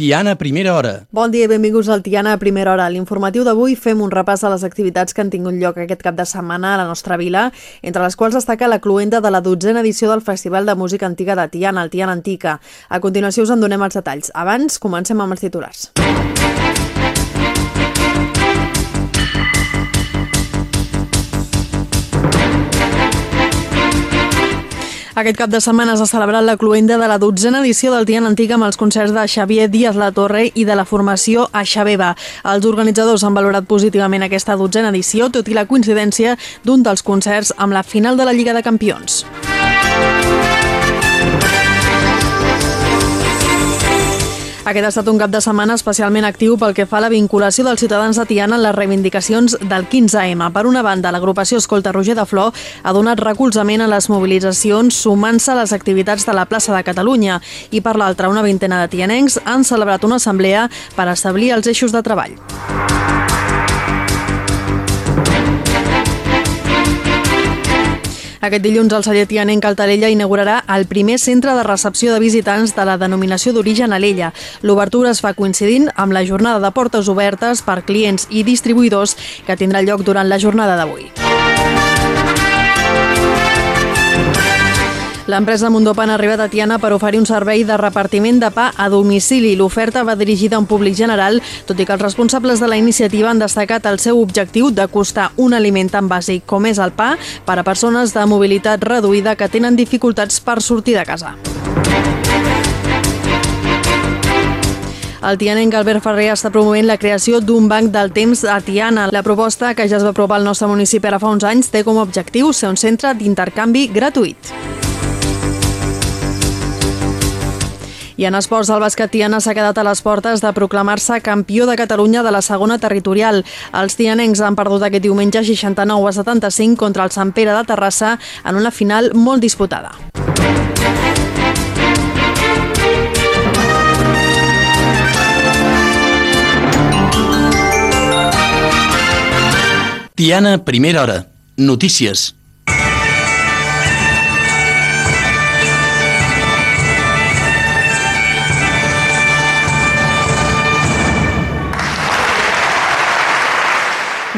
Tiana, primera hora. Bon dia i benvinguts al Tiana a primera hora. A l'informatiu d'avui fem un repàs a les activitats que han tingut lloc aquest cap de setmana a la nostra vila, entre les quals destaca la cluenda de la dotzena edició del Festival de Música Antiga de Tiana, el Tiana Antica. A continuació us en donem els detalls. Abans, comencem amb els titulars. Aquest cap de setmana s'ha celebrat la cluenda de la dotzena edició del Tian Antic amb els concerts de Xavier Díaz La Torre i de la formació Aixabeba. Els organitzadors han valorat positivament aquesta dotzena edició, tot i la coincidència d'un dels concerts amb la final de la Lliga de Campions. Aquest ha estat un cap de setmana especialment actiu pel que fa a la vinculació dels ciutadans de Tiana en les reivindicacions del 15M. Per una banda, l'agrupació Escolta Roger de Flor ha donat recolzament a les mobilitzacions sumant-se a les activitats de la plaça de Catalunya i per l'altra, una vintena de tianencs han celebrat una assemblea per establir els eixos de treball. Aquest dilluns el celler tianenc Caltarella inaugurarà el primer centre de recepció de visitants de la denominació d'origen Alella. L'obertura es fa coincidint amb la jornada de portes obertes per clients i distribuïdors que tindrà lloc durant la jornada d'avui. L'empresa Mundopan ha arribat a Tiana per oferir un servei de repartiment de pa a domicili. L'oferta va dirigida a un públic general, tot i que els responsables de la iniciativa han destacat el seu objectiu de costar un aliment tan bàsic com és el pa per a persones de mobilitat reduïda que tenen dificultats per sortir de casa. El tianenc Albert Ferrer està promovent la creació d'un banc del temps a Tiana. La proposta, que ja es va aprovar al nostre municipi ara fa uns anys, té com a objectiu ser un centre d'intercanvi gratuït. I en esports, el bàsquet Tiana s'ha quedat a les portes de proclamar-se campió de Catalunya de la segona territorial. Els tianencs han perdut aquest diumenge 69 a 75 contra el Sant Pere de Terrassa en una final molt disputada. Tiana, primera hora. Notícies.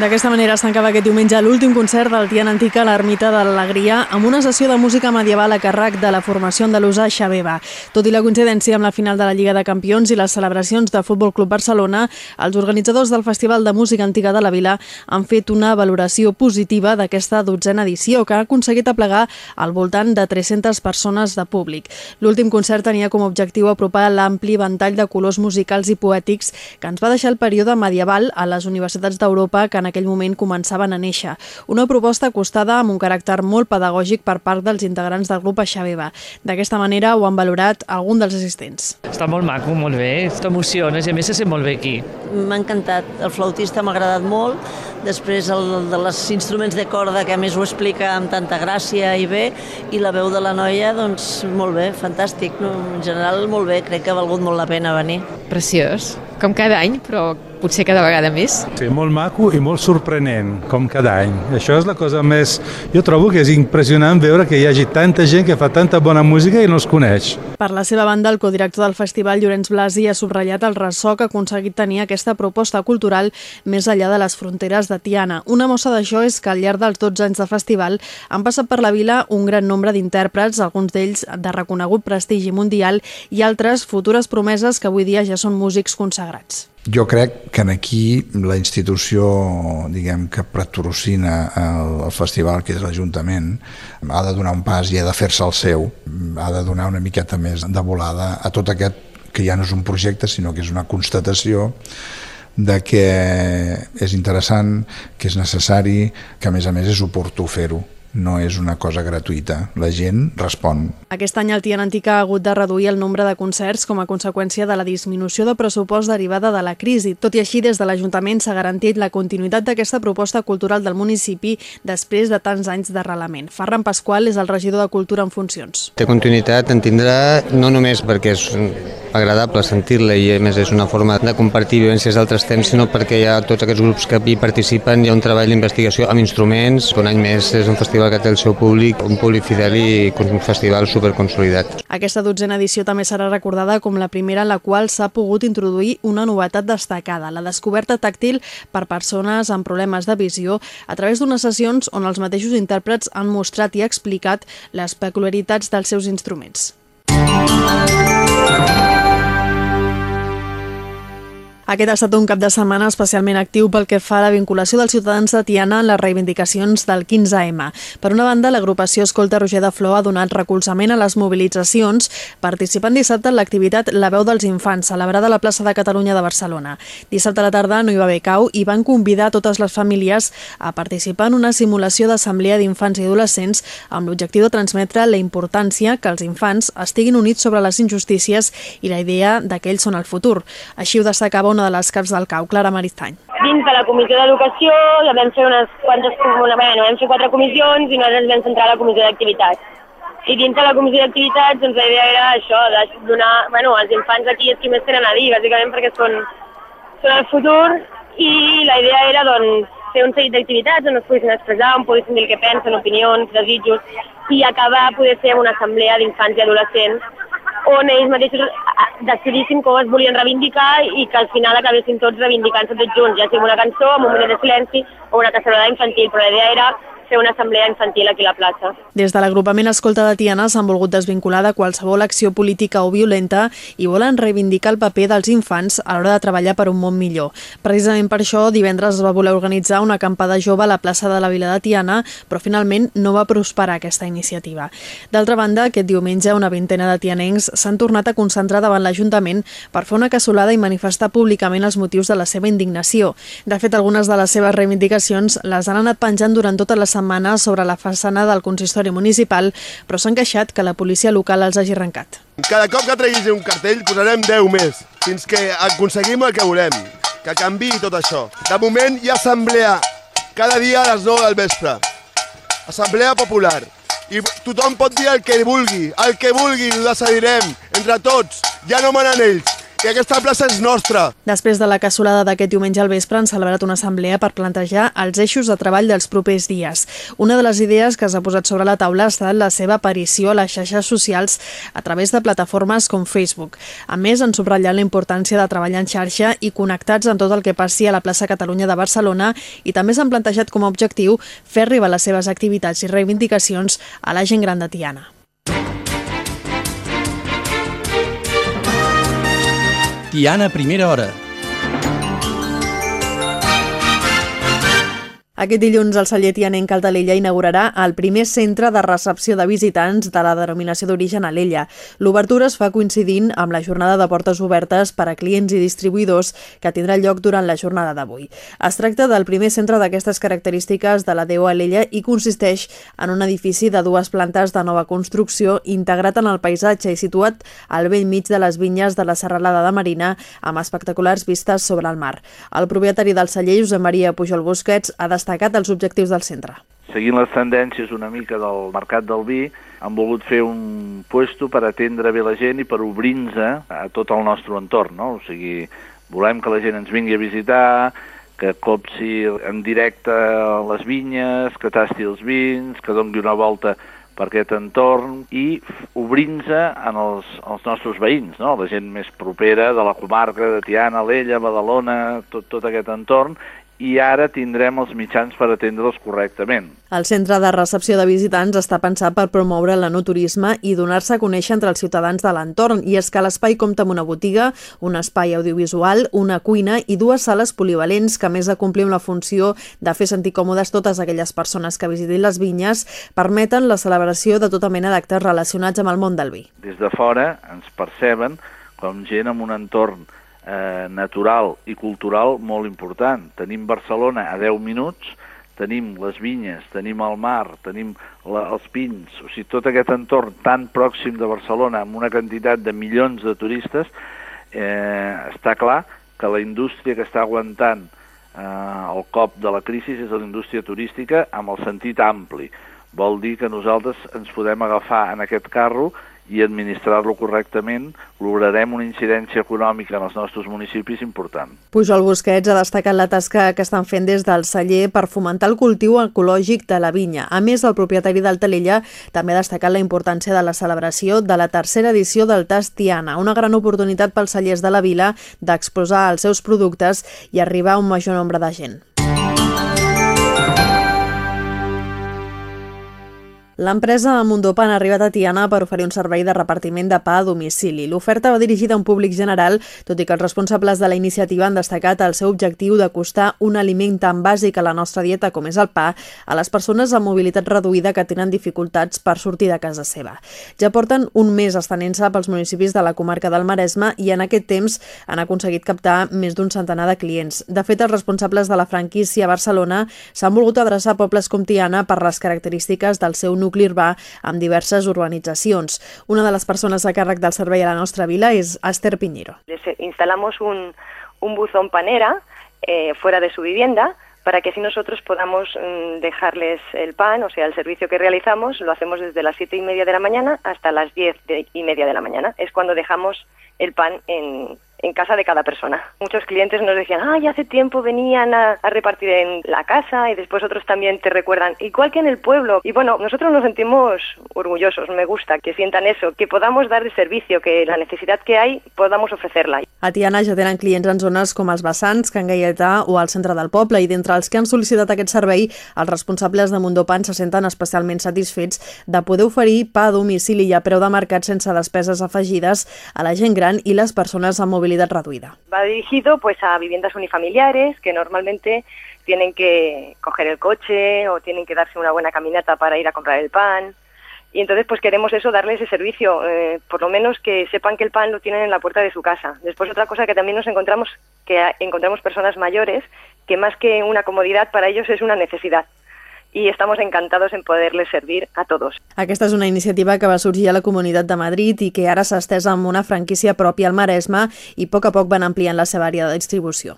D'aquesta manera s'encava aquest diumenge l'últim concert del Tian Antica a l'Ermita de l'Alegria amb una sessió de música medieval a càrrec de la formació andalusa Xaveva. Tot i la coincidència amb la final de la Lliga de Campions i les celebracions de Futbol Club Barcelona, els organitzadors del Festival de Música Antiga de la Vila han fet una valoració positiva d'aquesta dotzena edició que ha aconseguit aplegar al voltant de 300 persones de públic. L'últim concert tenia com a objectiu apropar l'ampli ventall de colors musicals i poètics que ens va deixar el període medieval a les universitats d'Europa que en aquell moment començaven a néixer. Una proposta acostada amb un caràcter molt pedagògic per part dels integrants del grup Aixaveva. D'aquesta manera ho han valorat algun dels assistents. Està molt maco, molt bé, t'emociones i a més se sent molt bé aquí. M'ha encantat, el flautista m'ha agradat molt, després el de les instruments de corda que a més ho explica amb tanta gràcia i bé, i la veu de la noia, doncs molt bé, fantàstic, no? en general molt bé, crec que ha valgut molt la pena venir. Preciós, com cada any, però potser cada vegada més. Sí, molt maco i molt sorprenent, com cada any. Això és la cosa més... Jo trobo que és impressionant veure que hi hagi tanta gent que fa tanta bona música i no els coneix. Per la seva banda, el codirector del festival, Llorenç Blasi, ha subratllat el ressò que ha aconseguit tenir aquesta proposta cultural més enllà de les fronteres de Tiana. Una mostra d'això és que al llarg dels 12 anys de festival han passat per la vila un gran nombre d'intèrprets, alguns d'ells de reconegut prestigi mundial i altres futures promeses que avui dia ja són músics consagrats. Jo crec que en aquí la institució diguem que patrocina el, el festival, que és l'Ajuntament, ha de donar un pas i ha de fer-se el seu, ha de donar una miqueta més de volada a tot aquest que ja no és un projecte, sinó que és una constatació de que és interessant, que és necessari, que a més a més és oportú fer-ho no és una cosa gratuïta. La gent respon. Aquest any el Tian Antica ha hagut de reduir el nombre de concerts com a conseqüència de la disminució de pressupost derivada de la crisi. Tot i així, des de l'Ajuntament s'ha garantit la continuïtat d'aquesta proposta cultural del municipi després de tants anys d'arrelament. Ferran Pasqual és el regidor de Cultura en funcions. Té continuïtat, en tindrà no només perquè és agradable sentir-la i a més és una forma de compartir vivències d'altres temps, sinó perquè hi ha tots aquests grups que hi participen, hi ha un treball d'investigació amb instruments, un any més és un festival festival que té el seu públic, un públic fidel i un festival superconsolidat. Aquesta dotzena edició també serà recordada com la primera en la qual s'ha pogut introduir una novetat destacada, la descoberta tàctil per persones amb problemes de visió a través d'unes sessions on els mateixos intèrprets han mostrat i explicat les peculiaritats dels seus instruments. Aquest ha estat un cap de setmana especialment actiu pel que fa a la vinculació dels ciutadans de Tiana en les reivindicacions del 15M. Per una banda, l'agrupació Escolta Roger de Flor ha donat recolzament a les mobilitzacions, participant dissabte en l'activitat La veu dels infants, celebrada a la plaça de Catalunya de Barcelona. Dissabte a la tarda no hi va haver cau i van convidar totes les famílies a participar en una simulació d'assemblea d'infants i adolescents amb l'objectiu de transmetre la importància que els infants estiguin units sobre les injustícies i la idea de que ells són el futur. Així ho destacava una de les caps del CAU, Clara Maristany. Dins de la comissió d'educació ja vam fer unes quantes, bueno, vam fer quatre comissions i nosaltres vam centrar la comissió d'activitats. I dins de la comissió d'activitats doncs, la idea era això, de donar, bueno, els infants aquí és qui més tenen a dir, bàsicament perquè són, són el futur i la idea era doncs, fer un seguit d'activitats on es poguessin expressar, on poguessin dir el que pensen, opinions, desitjos, i acabar poder ser una assemblea d'infants i adolescents on ells mateixos decidissin com es volien reivindicar i que al final acabessin tots reivindicant-se tots junts, ja sigui una cançó, amb un moment de silenci o una casserolada infantil, però la idea era fer una assemblea infantil aquí a la plaça. Des de l'agrupament Escolta de Tiana s'han volgut desvincular de qualsevol acció política o violenta i volen reivindicar el paper dels infants a l'hora de treballar per un món millor. Precisament per això, divendres es va voler organitzar una acampada jove a la plaça de la Vila de Tiana, però finalment no va prosperar aquesta iniciativa. D'altra banda, aquest diumenge una vintena de tianencs s'han tornat a concentrar davant l'Ajuntament per fer una cassolada i manifestar públicament els motius de la seva indignació. De fet, algunes de les seves reivindicacions les han anat penjant durant totes les setmana sobre la façana del consistori municipal, però s'han queixat que la policia local els hagi arrencat. Cada cop que treguis un cartell posarem 10 més, fins que aconseguim el que volem, que canvi tot això. De moment hi ha assemblea cada dia a les 9 del vespre. Assemblea popular. I tothom pot dir el que vulgui, el que vulgui, ho decidirem, entre tots. Ja no manen ells, i aquesta plaça és nostra. Després de la cassolada d'aquest diumenge al vespre han celebrat una assemblea per plantejar els eixos de treball dels propers dies. Una de les idees que s'ha posat sobre la taula ha estat la seva aparició a les xarxes socials a través de plataformes com Facebook. A més, han subratllat la importància de treballar en xarxa i connectats amb tot el que passi a la plaça Catalunya de Barcelona i també s'han plantejat com a objectiu fer arribar les seves activitats i reivindicacions a la gent gran de Tiana. Tiana, primera hora. Aquest dilluns el celler tianenc Altalella inaugurarà el primer centre de recepció de visitants de la denominació d'origen Alella. L'obertura es fa coincidint amb la jornada de portes obertes per a clients i distribuïdors que tindrà lloc durant la jornada d'avui. Es tracta del primer centre d'aquestes característiques de la Déu Alella i consisteix en un edifici de dues plantes de nova construcció integrat en el paisatge i situat al vell mig de les vinyes de la Serralada de Marina amb espectaculars vistes sobre el mar. El propietari del celler, Josep Maria Pujol Busquets, ha destacat destacat els objectius del centre. Seguint les tendències una mica del mercat del vi, han volgut fer un puesto per atendre bé la gent i per obrir-nos a tot el nostre entorn, no? O sigui, volem que la gent ens vingui a visitar, que copsi en directe les vinyes, que tasti els vins, que doni una volta per aquest entorn i obrint-nos en els, els nostres veïns, no? la gent més propera de la comarca de Tiana, Alella, Badalona, tot, tot aquest entorn, i ara tindrem els mitjans per atendre'ls correctament. El centre de recepció de visitants està pensat per promoure l'enoturisme i donar-se a conèixer entre els ciutadans de l'entorn, i és que l'espai compta amb una botiga, un espai audiovisual, una cuina i dues sales polivalents que, a més de complir amb la funció de fer sentir còmodes totes aquelles persones que visitin les vinyes, permeten la celebració de tota mena d'actes relacionats amb el món del vi. Des de fora ens perceben com gent amb un entorn eh, natural i cultural molt important. Tenim Barcelona a 10 minuts, tenim les vinyes, tenim el mar, tenim la, els pins, o sigui, tot aquest entorn tan pròxim de Barcelona amb una quantitat de milions de turistes, eh, està clar que la indústria que està aguantant eh, el cop de la crisi és la indústria turística amb el sentit ampli. Vol dir que nosaltres ens podem agafar en aquest carro i administrar-lo correctament, lograrem una incidència econòmica en els nostres municipis important. Pujol Busquets ha destacat la tasca que estan fent des del celler per fomentar el cultiu ecològic de la vinya. A més, el propietari del Talella també ha destacat la importància de la celebració de la tercera edició del Tast Tiana, una gran oportunitat pels cellers de la vila d'exposar els seus productes i arribar a un major nombre de gent. L'empresa Mundopan ha arribat a Tiana per oferir un servei de repartiment de pa a domicili. L'oferta va dirigida a un públic general, tot i que els responsables de la iniciativa han destacat el seu objectiu d'acostar un aliment tan bàsic a la nostra dieta com és el pa a les persones amb mobilitat reduïda que tenen dificultats per sortir de casa seva. Ja porten un mes estenent-se pels municipis de la comarca del Maresme i en aquest temps han aconseguit captar més d'un centenar de clients. De fet, els responsables de la franquícia a Barcelona s'han volgut adreçar a pobles com Tiana per les característiques del seu nucli urbà amb diverses urbanitzacions. Una de les persones a càrrec del servei a la nostra vila és Esther Piñero. instalamos un, un buzón panera eh, fuera de su vivienda para que así nosotros podamos mm, dejarles el pan, o sea, el servicio que realizamos, lo hacemos desde las siete y media de la mañana hasta las diez y media de la mañana. Es cuando dejamos el pan en, en casa de cada persona. Muchos clientes nos decían, ay, hace tiempo venían a, a, repartir en la casa y después otros también te recuerdan, igual que en el pueblo. Y bueno, nosotros nos sentimos orgullosos, me gusta que sientan eso, que podamos dar el servicio, que la necesidad que hay podamos ofrecerla. A Tiana ja tenen clients en zones com els Vessants, Can Gaietà o al centre del poble i d'entre els que han sol·licitat aquest servei, els responsables de Mundopan se senten especialment satisfets de poder oferir pa a domicili i a preu de mercat sense despeses afegides a la gent gran i les persones amb mobilitat Va dirigido pues a viviendas unifamiliares que normalmente tienen que coger el coche o tienen que darse una buena caminata para ir a comprar el pan. Y entonces pues queremos eso, darle ese servicio, eh, por lo menos que sepan que el pan lo tienen en la puerta de su casa. Después otra cosa que también nos encontramos, que encontramos personas mayores, que más que una comodidad para ellos es una necesidad i estamos encantados en poderles servir a todos. Aquesta és una iniciativa que va sorgir a la Comunitat de Madrid i que ara s'ha estès amb una franquícia pròpia al Maresme i a poc a poc van ampliant la seva àrea de distribució.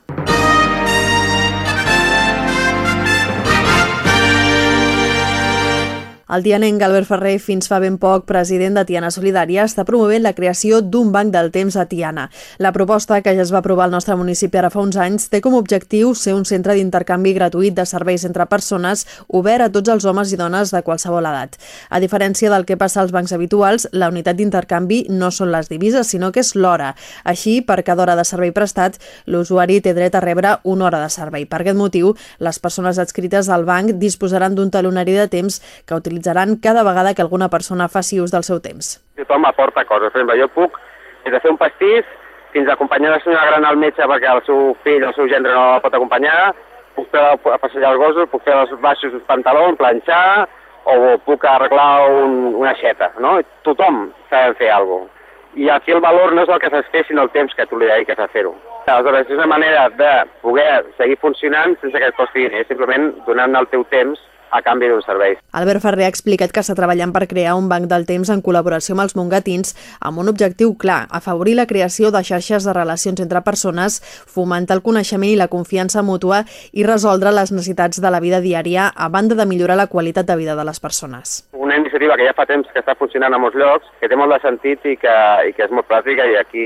El tianenc Albert Ferrer, fins fa ben poc president de Tiana Solidària, està promovent la creació d'un banc del temps a Tiana. La proposta, que ja es va aprovar al nostre municipi ara fa uns anys, té com a objectiu ser un centre d'intercanvi gratuït de serveis entre persones obert a tots els homes i dones de qualsevol edat. A diferència del que passa als bancs habituals, la unitat d'intercanvi no són les divises, sinó que és l'hora. Així, per cada hora de servei prestat, l'usuari té dret a rebre una hora de servei. Per aquest motiu, les persones adscrites al banc disposaran d'un talonari de temps que utilitzaran utilitzaran cada vegada que alguna persona faci ús del seu temps. Tothom aporta coses. Per exemple, jo puc des de fer un pastís fins a acompanyar la senyora gran al metge perquè el seu fill el seu gendre no la pot acompanyar, puc fer a passejar els gossos, puc fer els baixos dels pantalons, planxar, o puc arreglar un, una xeta, no? Tothom s'ha de fer alguna cosa. I aquí el valor no és el que s'has fet, sinó el temps que tu li dediques a fer-ho. Aleshores, és una manera de poder seguir funcionant sense que et costi diners, simplement donant el teu temps a canvi d'un servei. Albert Ferrer ha explicat que està treballant per crear un banc del temps en col·laboració amb els mongatins amb un objectiu clar, afavorir la creació de xarxes de relacions entre persones, fomentar el coneixement i la confiança mútua i resoldre les necessitats de la vida diària a banda de millorar la qualitat de vida de les persones. Una iniciativa que ja fa temps que està funcionant a molts llocs, que té molt de sentit i que, i que és molt pràctica i aquí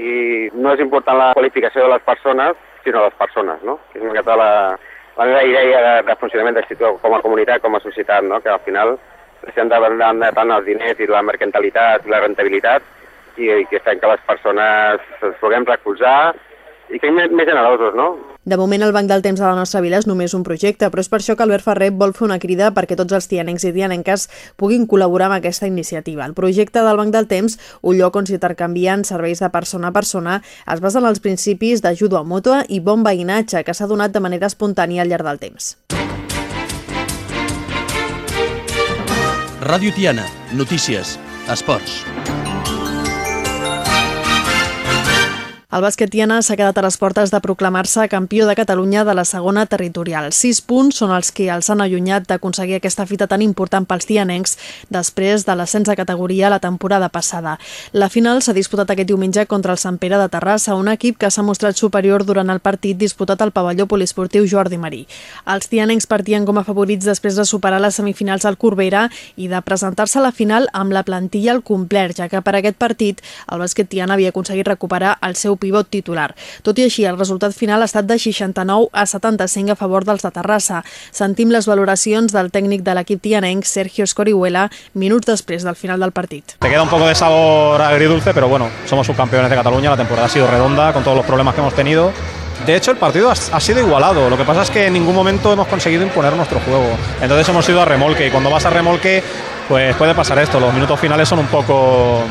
no és important la qualificació de les persones, sinó les persones, no? Que és una mica la, la meva idea de, de funcionament d'institut com a comunitat, com a societat, no? que al final deixem de banda tant els diners i la mercantilitat i la rentabilitat i, i que fem que les persones ens puguem recolzar i que més, més generosos, no? De moment, el Banc del Temps de la nostra vila és només un projecte, però és per això que Albert Ferrer vol fer una crida perquè tots els tianencs i tianenques puguin col·laborar amb aquesta iniciativa. El projecte del Banc del Temps, un lloc on s'intercanvien serveis de persona a persona, es basa en els principis d'ajuda mútua i bon veïnatge que s'ha donat de manera espontània al llarg del temps. Ràdio Tiana, notícies, esports. El bàsquet Tiana s'ha quedat a les portes de proclamar-se campió de Catalunya de la segona territorial. Sis punts són els que els han allunyat d'aconseguir aquesta fita tan important pels tianencs després de l'ascens de categoria la temporada passada. La final s'ha disputat aquest diumenge contra el Sant Pere de Terrassa, un equip que s'ha mostrat superior durant el partit disputat al pavelló poliesportiu Jordi Marí. Els tianencs partien com a favorits després de superar les semifinals al Corbera i de presentar-se a la final amb la plantilla al complet, ja que per aquest partit el bàsquet Tiana havia aconseguit recuperar el seu pivot titular. Tot i així, el resultat final ha estat de 69 a 75 a favor dels de Terrassa. Sentim les valoracions del tècnic de l'equip tianenc, Sergio Escorihuela, minuts després del final del partit. Te queda un poco de sabor agridulce, pero bueno, somos subcampeones de Cataluña, la temporada ha sido redonda con todos los problemas que hemos tenido. De hecho, el partido ha, sido igualado. Lo que pasa es que en ningún momento hemos conseguido imponer nuestro juego. Entonces hemos ido a remolque y cuando vas a remolque, pues puede pasar esto. Los minutos finales son un poco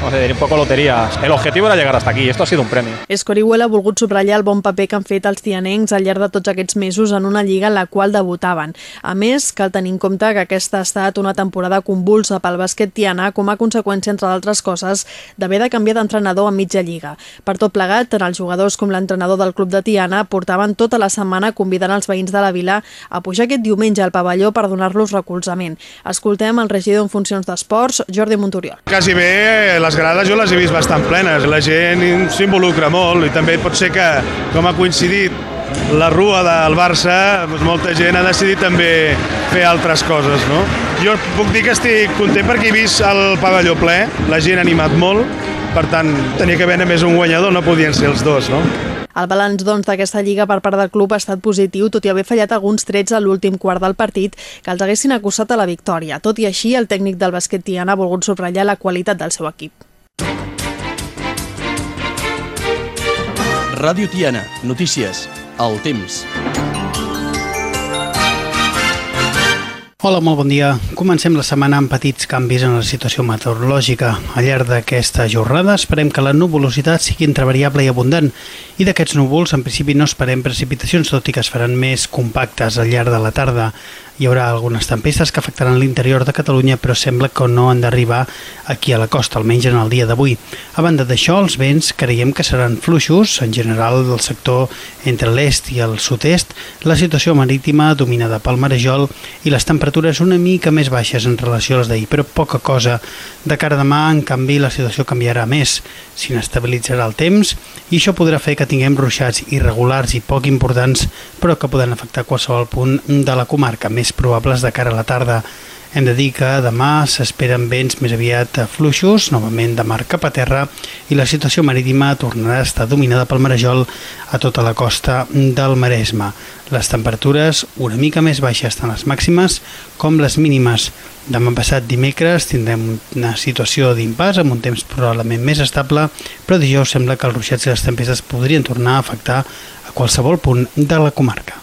vamos a dir, un poco loterías. El objetivo era llegar hasta aquí esto ha sido un premio. Escorihuela ha volgut subratllar el bon paper que han fet els tianencs al llarg de tots aquests mesos en una lliga en la qual debutaven. A més, cal tenir en compte que aquesta ha estat una temporada convulsa pel bàsquet tiana com a conseqüència, entre d'altres coses, d'haver de canviar d'entrenador a mitja lliga. Per tot plegat, tant els jugadors com l'entrenador del club de Tiana portaven tota la setmana convidant els veïns de la vila a pujar aquest diumenge al pavelló per donar-los recolzament. Escoltem el regidor en funcions d'esports, Jordi Montoriol. Quasi bé, les grades jo les he vist bastant plenes, la gent s'involucra molt i també pot ser que, com ha coincidit la rua del Barça, doncs molta gent ha decidit també fer altres coses, no? Jo puc dir que estic content perquè he vist el pavelló ple, la gent ha animat molt, per tant, tenia que haver més un guanyador, no podien ser els dos, no? El balanç doncs, d'aquesta lliga per part del club ha estat positiu, tot i haver fallat alguns trets a l'últim quart del partit que els haguessin acusat a la victòria. Tot i així, el tècnic del basquet Tiana ha volgut subratllar la qualitat del seu equip. Ràdio Tiana, notícies, el temps. Hola, molt bon dia. Comencem la setmana amb petits canvis en la situació meteorològica. Al llarg d'aquesta jornada esperem que la nuvolositat sigui entre variable i abundant i d'aquests núvols en principi no esperem precipitacions, tot i que es faran més compactes al llarg de la tarda. Hi haurà algunes tempestes que afectaran l'interior de Catalunya, però sembla que no han d'arribar aquí a la costa, almenys en el dia d'avui. A banda d'això, els vents creiem que seran fluixos, en general del sector entre l'est i el sud-est, la situació marítima dominada pel marejol i les temperatures una mica més baixes en relació a les d'ahir, però poca cosa. De cara a demà, en canvi, la situació canviarà més. S'inestabilitzarà el temps i això podrà fer que tinguem ruixats irregulars i poc importants, però que poden afectar qualsevol punt de la comarca, més probables de cara a la tarda. Hem de dir que demà s'esperen vents més aviat fluixos, novament de mar cap a terra, i la situació marítima tornarà a estar dominada pel marejol a tota la costa del Maresme. Les temperatures una mica més baixes tant les màximes com les mínimes. Demà passat dimecres tindrem una situació d'impàs amb un temps probablement més estable, però dijous sembla que els ruixats i les tempestes podrien tornar a afectar a qualsevol punt de la comarca.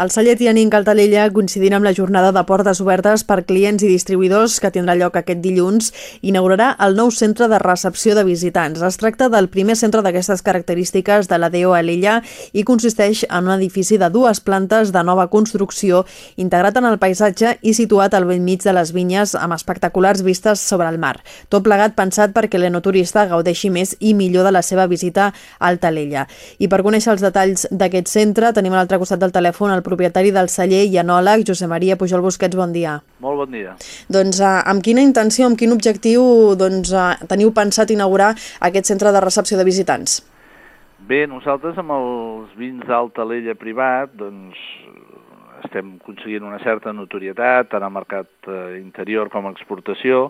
El celler Tianín Caltalella, coincidint amb la jornada de portes obertes per clients i distribuïdors que tindrà lloc aquest dilluns, inaugurarà el nou centre de recepció de visitants. Es tracta del primer centre d'aquestes característiques de la DO a l'illa i consisteix en un edifici de dues plantes de nova construcció, integrat en el paisatge i situat al vell mig de les vinyes amb espectaculars vistes sobre el mar. Tot plegat pensat perquè l'enoturista gaudeixi més i millor de la seva visita al Talella. I per conèixer els detalls d'aquest centre tenim a l'altre costat del telèfon el propietari del celler i enòleg, Josep Maria Pujol Busquets, bon dia. Molt bon dia. Doncs eh, amb quina intenció, amb quin objectiu doncs, eh, teniu pensat inaugurar aquest centre de recepció de visitants? Bé, nosaltres amb els vins d'Altalella privat doncs, estem aconseguint una certa notorietat tant al mercat eh, interior com a exportació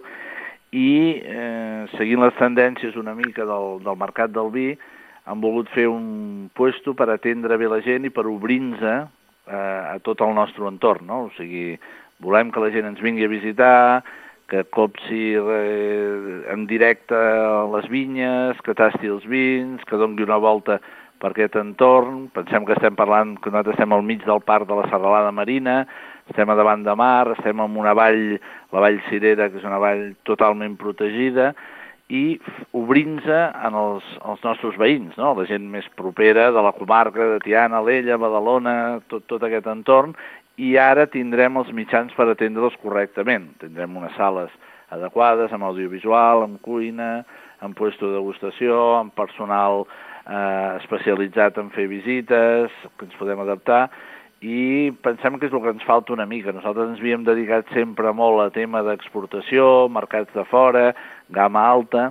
i eh, seguint les tendències una mica del, del mercat del vi han volgut fer un puesto per atendre bé la gent i per obrir-nos a tot el nostre entorn, no? O sigui, volem que la gent ens vingui a visitar, que copsi eh, en directe a les vinyes, que tasti els vins, que doni una volta per aquest entorn. Pensem que estem parlant, que nosaltres estem al mig del parc de la Serralada Marina, estem a davant de mar, estem en una vall, la vall Cirera, que és una vall totalment protegida, i obrint-se en els, els nostres veïns, no? la gent més propera de la comarca de Tiana, Alella, Badalona, tot, tot aquest entorn, i ara tindrem els mitjans per atendre'ls correctament. Tindrem unes sales adequades, amb audiovisual, amb cuina, amb puesto de degustació, amb personal eh, especialitzat en fer visites, que ens podem adaptar, i pensem que és el que ens falta una mica. Nosaltres ens havíem dedicat sempre molt a tema d'exportació, mercats de fora, gamma alta,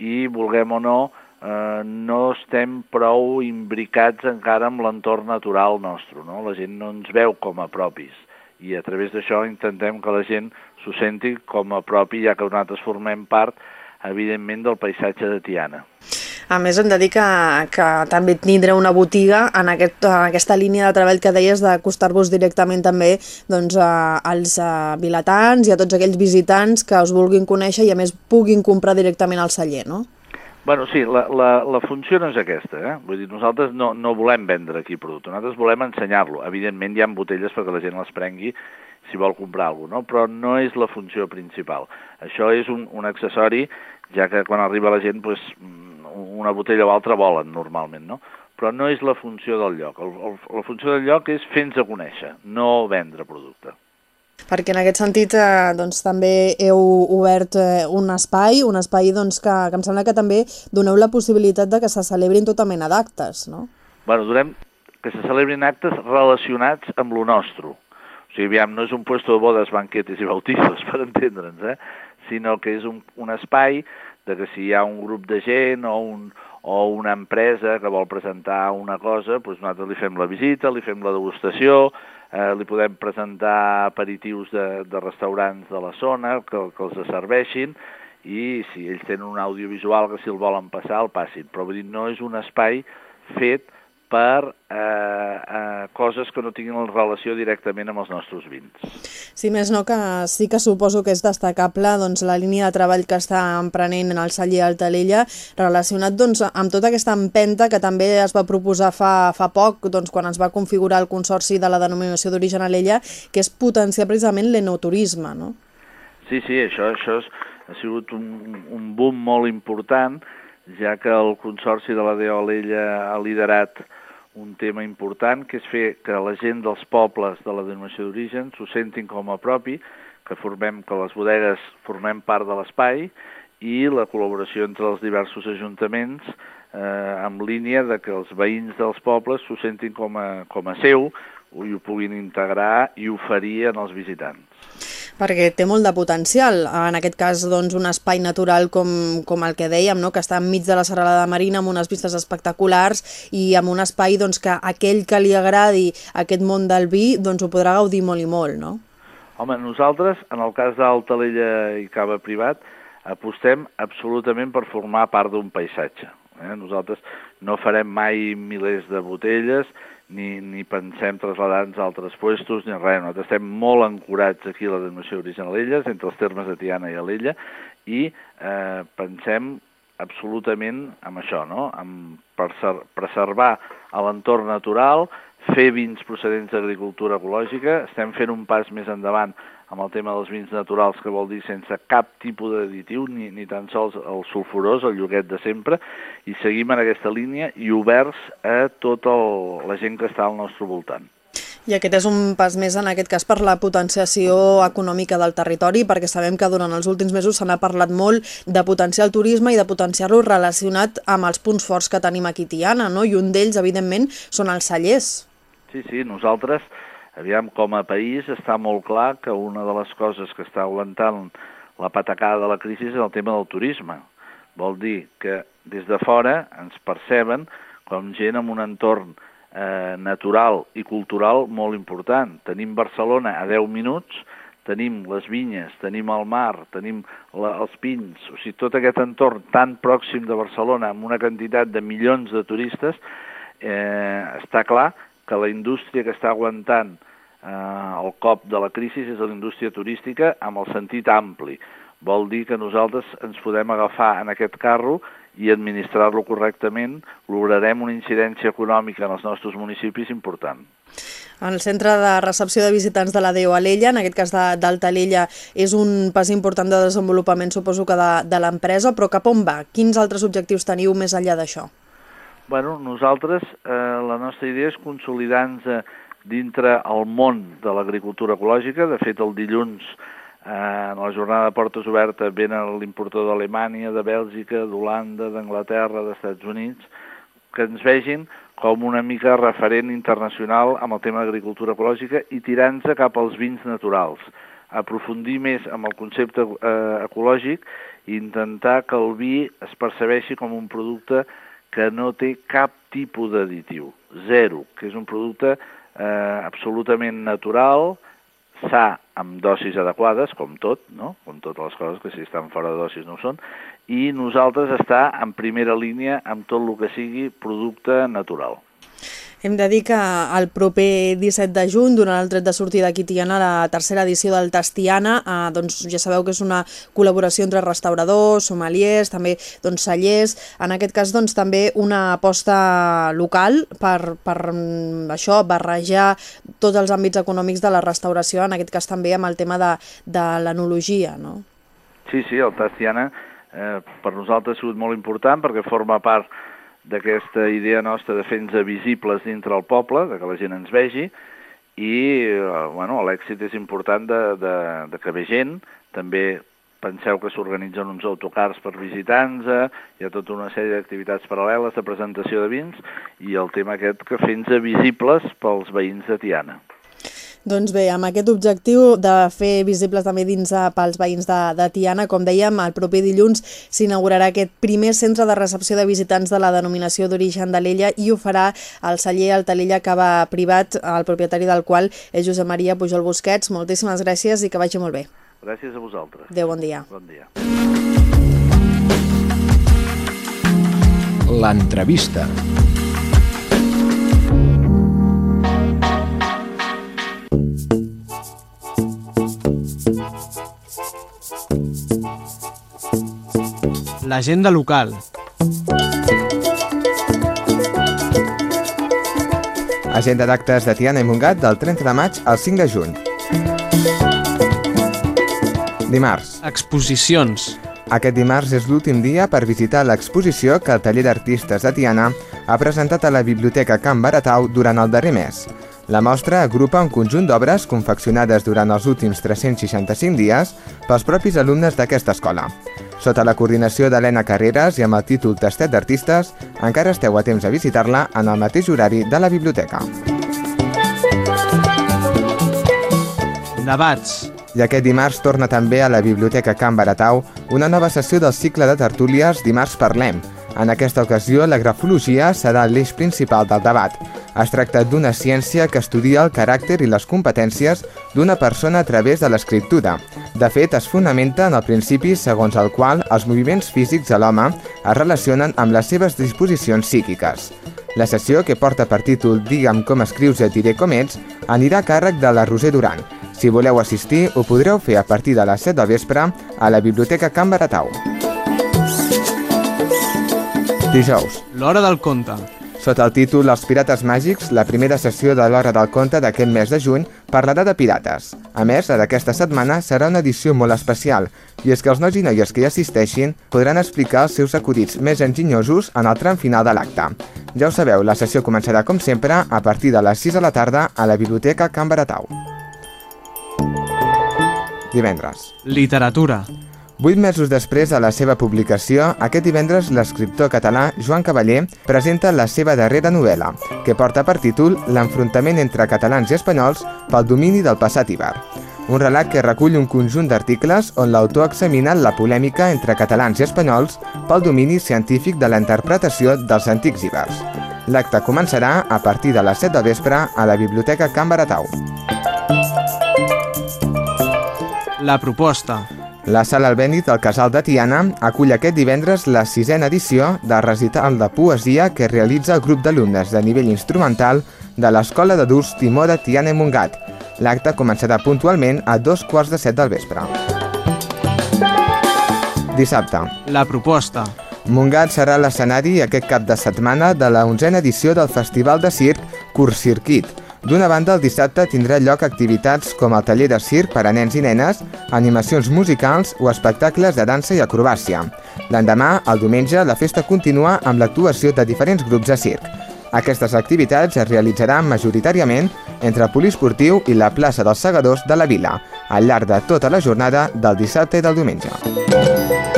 i vulguem o no, eh, no estem prou imbricats encara amb l'entorn natural nostre. No? La gent no ens veu com a propis i a través d'això intentem que la gent s'ho senti com a propi, ja que nosaltres formem part, evidentment, del paisatge de Tiana. A més, hem de dir que, que també tindreu una botiga en, aquest, en aquesta línia de treball que deies d'acostar-vos directament també doncs, a, als a vilatans i a tots aquells visitants que us vulguin conèixer i a més puguin comprar directament al celler, no? Bueno, sí, la, la, la funció no és aquesta. Eh? Vull dir, nosaltres no, no volem vendre aquí producte, nosaltres volem ensenyar-lo. Evidentment hi ha botelles perquè la gent les prengui si vol comprar alguna cosa, no? però no és la funció principal. Això és un, un accessori, ja que quan arriba la gent, pues, una botella o altra volen normalment, no? Però no és la funció del lloc. El, el, la funció del lloc és fer-nos a conèixer, no vendre producte. Perquè en aquest sentit eh, doncs, també heu obert eh, un espai, un espai doncs, que, que em sembla que també doneu la possibilitat de que se celebrin tota mena d'actes, no? Bueno, donem que se celebrin actes relacionats amb lo nostre. O sigui, aviam, no és un puesto de bodes, banquetes i bautizos, per entendre'ns, eh? sinó que és un, un espai de que si hi ha un grup de gent o, un, o una empresa que vol presentar una cosa, doncs nosaltres li fem la visita, li fem la degustació, eh, li podem presentar aperitius de, de restaurants de la zona que, que els serveixin i si ells tenen un audiovisual que si el volen passar, el passin. Però vull dir, no és un espai fet per eh, eh, coses que no tinguin relació directament amb els nostres vins. Sí, més no, que sí que suposo que és destacable doncs, la línia de treball que està emprenent en el celler Altalella relacionat doncs, amb tota aquesta empenta que també es va proposar fa, fa poc doncs, quan es va configurar el Consorci de la denominació d'origen Alella, que és potenciar precisament l'enoturisme, no? Sí, sí, això, això és, ha sigut un, un boom molt important, ja que el Consorci de la DO Alella ha liderat un tema important, que és fer que la gent dels pobles de la denominació d'origen s'ho sentin com a propi, que formem que les bodegues formem part de l'espai i la col·laboració entre els diversos ajuntaments eh, en línia de que els veïns dels pobles s'ho sentin com a, com a seu i ho puguin integrar i oferir els visitants perquè té molt de potencial. En aquest cas, doncs, un espai natural com, com el que dèiem, no? que està enmig de la serralada marina amb unes vistes espectaculars i amb un espai doncs, que aquell que li agradi aquest món del vi doncs, ho podrà gaudir molt i molt, no? Home, nosaltres, en el cas d'Altalella i Cava Privat, apostem absolutament per formar part d'un paisatge. Eh? Nosaltres no farem mai milers de botelles, ni, ni pensem traslladar-nos a altres puestos ni res. Nosaltres estem molt ancorats aquí a la denominació d'origen a l'Ella, entre els termes de Tiana i a l'Ella, i eh, pensem absolutament amb això, no? en preservar l'entorn natural, fer vins procedents d'agricultura ecològica, estem fent un pas més endavant amb el tema dels vins naturals, que vol dir sense cap tipus d'additiu, ni, ni tan sols el sulfurós, el lloguet de sempre, i seguim en aquesta línia i oberts a tota la gent que està al nostre voltant. I aquest és un pas més, en aquest cas, per la potenciació econòmica del territori, perquè sabem que durant els últims mesos se n'ha parlat molt de potenciar el turisme i de potenciar-lo relacionat amb els punts forts que tenim aquí Tiana, no? i un d'ells, evidentment, són els cellers. Sí, sí, nosaltres Aviam, com a país està molt clar que una de les coses que està aguantant la patacada de la crisi és el tema del turisme. Vol dir que des de fora ens perceben com gent amb un entorn eh, natural i cultural molt important. Tenim Barcelona a 10 minuts, tenim les vinyes, tenim el mar, tenim la, els pins, o sigui, tot aquest entorn tan pròxim de Barcelona amb una quantitat de milions de turistes, eh, està clar que la indústria que està aguantant eh, el cop de la crisi és la indústria turística amb el sentit ampli. Vol dir que nosaltres ens podem agafar en aquest carro i administrar-lo correctament, lograrem una incidència econòmica en els nostres municipis important. El centre de recepció de visitants de la Déu Alella, en aquest cas d'Altalella, és un pas important de desenvolupament, suposo que de, de l'empresa, però cap on va? Quins altres objectius teniu més enllà d'això? Bueno, nosaltres, eh, la nostra idea és consolidar-nos eh, dintre el món de l'agricultura ecològica. De fet, el dilluns, eh, en la jornada de portes obertes, venen l'importador d'Alemanya, de Bèlgica, d'Holanda, d'Anglaterra, d'Estats Units, que ens vegin com una mica referent internacional amb el tema d'agricultura ecològica i tirant-se cap als vins naturals. Aprofundir més amb el concepte eh, ecològic i intentar que el vi es percebeixi com un producte que no té cap tipus d'additiu, zero, que és un producte eh, absolutament natural, sa amb dosis adequades, com tot, no? com totes les coses que si estan fora de dosis no ho són, i nosaltres està en primera línia amb tot el que sigui producte natural. Hem de dir que el proper 17 de juny, durant el tret de sortida aquí Tiana, la tercera edició del Tastiana, eh, doncs ja sabeu que és una col·laboració entre restauradors, somaliers, també doncs, cellers, en aquest cas doncs, també una aposta local per, per mm, això, barrejar tots els àmbits econòmics de la restauració, en aquest cas també amb el tema de, de l'enologia, no? Sí, sí, el Tastiana eh, per nosaltres ha sigut molt important perquè forma part d'aquesta idea nostra de fer-nos visibles dintre el poble, de que la gent ens vegi, i eh, bueno, l'èxit és important de, de, de que ve gent, també penseu que s'organitzen uns autocars per visitants, eh, hi ha tota una sèrie d'activitats paral·leles de presentació de vins i el tema aquest que fent-nos visibles pels veïns de Tiana. Doncs bé, amb aquest objectiu de fer visibles també dins de, pels veïns de, de Tiana, com dèiem, el proper dilluns s'inaugurarà aquest primer centre de recepció de visitants de la denominació d'origen de l'Ella i ho farà el celler Altalella Cava Privat, el propietari del qual és Josep Maria Pujol Busquets. Moltíssimes gràcies i que vagi molt bé. Gràcies a vosaltres. Adéu, bon dia. Bon dia. L'entrevista. L'agenda local. Agenda d'actes de Tiana i Montgat del 30 de maig al 5 de juny. Dimarts. Exposicions. Aquest dimarts és l'últim dia per visitar l'exposició que el taller d'artistes de Tiana ha presentat a la Biblioteca Can Baratau durant el darrer mes. La mostra agrupa un conjunt d'obres confeccionades durant els últims 365 dies pels propis alumnes d'aquesta escola. Sota la coordinació d'Helena Carreras i amb el títol Tastet d'Artistes, encara esteu a temps de visitar-la en el mateix horari de la biblioteca. Debats. I aquest dimarts torna també a la Biblioteca Can Baratau una nova sessió del cicle de tertúlies Dimarts Parlem. En aquesta ocasió, la grafologia serà l'eix principal del debat. Es tracta d'una ciència que estudia el caràcter i les competències d'una persona a través de l'escriptura. De fet, es fonamenta en el principi segons el qual els moviments físics de l'home es relacionen amb les seves disposicions psíquiques. La sessió, que porta per títol Digue'm com escrius i et diré com ets, anirà a càrrec de la Roser Duran. Si voleu assistir, ho podreu fer a partir de les 7 del vespre a la Biblioteca Can Baratau. Dijous. L'hora del conte. Sota el títol Els Pirates Màgics, la primera sessió de l'Hora del Conte d'aquest mes de juny parlarà de pirates. A més, la d'aquesta setmana serà una edició molt especial, i és que els nois i noies que hi assisteixin podran explicar els seus acudits més enginyosos en el tram final de l'acte. Ja ho sabeu, la sessió començarà com sempre a partir de les 6 de la tarda a la Biblioteca Can Baratau. Divendres. Literatura. Vuit mesos després de la seva publicació, aquest divendres l'escriptor català Joan Cavaller presenta la seva darrera novel·la, que porta per títol L'enfrontament entre catalans i espanyols pel domini del passat ibar. Un relat que recull un conjunt d'articles on l'autor examina la polèmica entre catalans i espanyols pel domini científic de la interpretació dels antics ibars. L'acte començarà a partir de les 7 del vespre a la Biblioteca Can Baratau. La proposta. La Sala Albéniz del Casal de Tiana acull aquest divendres la sisena edició del recital de poesia que realitza el grup d'alumnes de nivell instrumental de l'Escola d'Adults Timó de Tiana i Montgat. L'acte començarà puntualment a dos quarts de set del vespre. Dissabte. La proposta. Montgat serà l'escenari aquest cap de setmana de la onzena edició del Festival de Circ Curs Circuit, D'una banda, el dissabte tindrà lloc activitats com el taller de circ per a nens i nenes, animacions musicals o espectacles de dansa i acrobàcia. L'endemà, el diumenge, la festa continua amb l'actuació de diferents grups de circ. Aquestes activitats es realitzaran majoritàriament entre el poliesportiu i la plaça dels Segadors de la Vila, al llarg de tota la jornada del dissabte i del diumenge.